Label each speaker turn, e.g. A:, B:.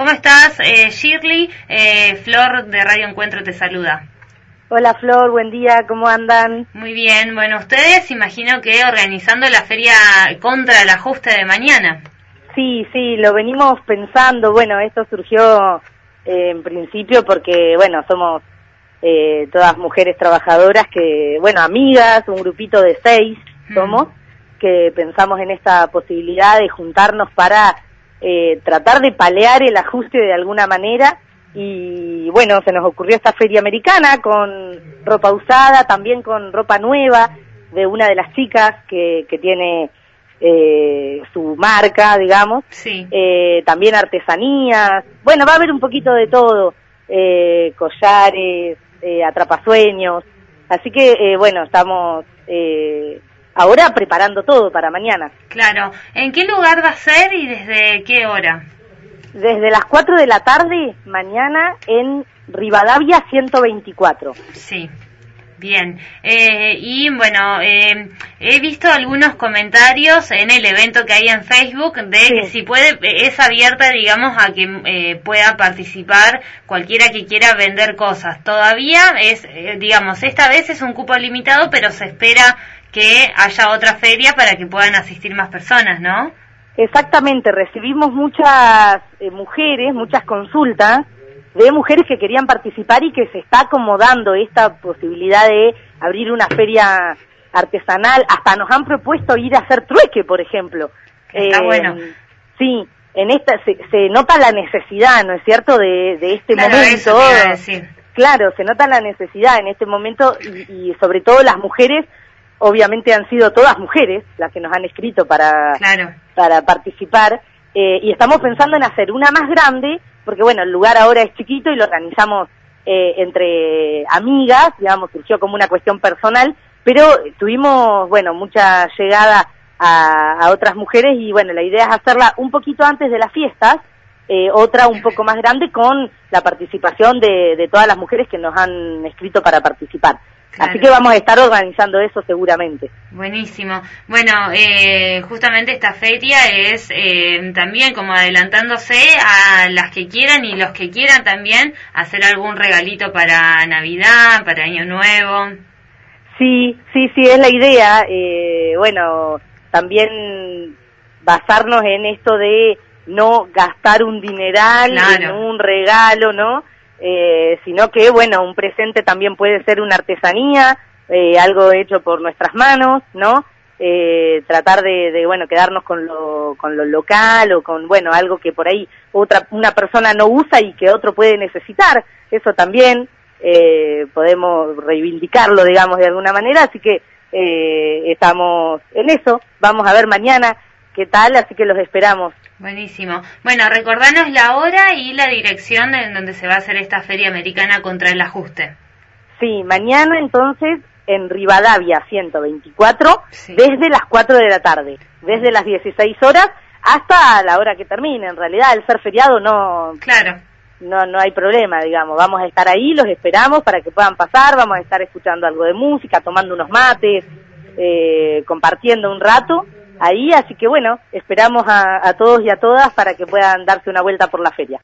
A: ¿Cómo estás, eh, Shirley? Eh, Flor de Radio Encuentro te saluda.
B: Hola Flor, buen día, ¿cómo andan?
A: Muy bien, bueno, ustedes imagino que organizando la feria contra el ajuste de mañana.
B: Sí, sí, lo venimos pensando, bueno, esto surgió eh, en principio porque, bueno, somos eh, todas mujeres trabajadoras que, bueno, amigas, un grupito de seis somos, que pensamos en esta posibilidad de juntarnos para eh, tratar de palear el ajuste de alguna manera. Y bueno, se nos ocurrió esta feria americana con ropa usada, también con ropa nueva de una de las chicas que, que tiene eh, su marca, digamos,
A: Sí.
B: eh, también artesanías, bueno, va a haber un poquito de todo, eh, collares, eh, atrapasueños, así que eh, bueno, estamos eh, ahora preparando todo para mañana.
A: Claro. ¿En qué lugar va a ser y desde qué hora?
B: Desde las 4 de la tarde, mañana en Rivadavia 124.
A: Sí. Bien, eh, y bueno, eh, he visto algunos comentarios en el evento que hay en Facebook de que si puede, es abierta, digamos, a que eh, pueda participar cualquiera que quiera vender cosas. Todavía es, eh, digamos, esta vez es un cupo limitado, pero se espera que haya otra feria para que puedan asistir más personas, ¿no?
B: Exactamente, recibimos muchas eh, mujeres, muchas consultas de mujeres que querían participar y que se está acomodando esta posibilidad de abrir una feria artesanal. Hasta nos han propuesto ir a hacer trueque, por ejemplo. Eh,
A: Está bueno.
B: Sí, en esta se, se nota la necesidad, ¿no es cierto?, de, de este
A: Claro,
B: momento.
A: eso te iba a decir.
B: Claro, se nota la necesidad en este momento y, y sobre todo las mujeres, obviamente han sido todas mujeres las que nos han escrito para,
A: Claro.
B: para participar eh, y estamos pensando en hacer una más grande porque bueno, el lugar ahora es chiquito y lo organizamos eh, entre amigas, digamos, surgió como una cuestión personal, pero tuvimos, bueno, mucha llegada a, a otras mujeres y bueno, la idea es hacerla un poquito antes de las fiestas, eh, otra un poco más grande con la participación de, de todas las mujeres que nos han escrito para participar.
A: Claro.
B: Así que vamos a estar organizando eso seguramente.
A: Buenísimo. Bueno, eh, justamente esta feria es eh, también como adelantándose a las que quieran y los que quieran también hacer algún regalito para Navidad, para Año Nuevo.
B: Sí, sí, sí, es la idea. Eh, bueno, también basarnos en esto de no gastar un dineral
A: Claro.
B: en un regalo, ¿no? Eh, sino que, bueno, un presente también puede ser una artesanía, eh, algo hecho por nuestras manos, ¿no? Eh, tratar de, de, bueno, quedarnos con lo, con lo local o con, bueno, algo que por ahí otra, una persona no usa y que otro puede necesitar, eso también, eh, podemos reivindicarlo, digamos, de alguna manera, así que eh, estamos en eso, vamos a ver mañana qué tal, así que los esperamos.
A: Buenísimo. Bueno, recordanos la hora y la dirección en donde se va a hacer esta feria americana contra el ajuste.
B: Sí, mañana entonces en Rivadavia 124,
A: Sí.
B: desde las 4 de la tarde, desde las 16 horas hasta la hora que termine. En realidad, al ser feriado no,
A: Claro.
B: no, no hay problema, digamos. Vamos a estar ahí, los esperamos para que puedan pasar, vamos a estar escuchando algo de música, tomando unos mates, eh, compartiendo un rato ahí. Así que bueno, esperamos a, todos y a todas para que puedan darse una vuelta por la feria.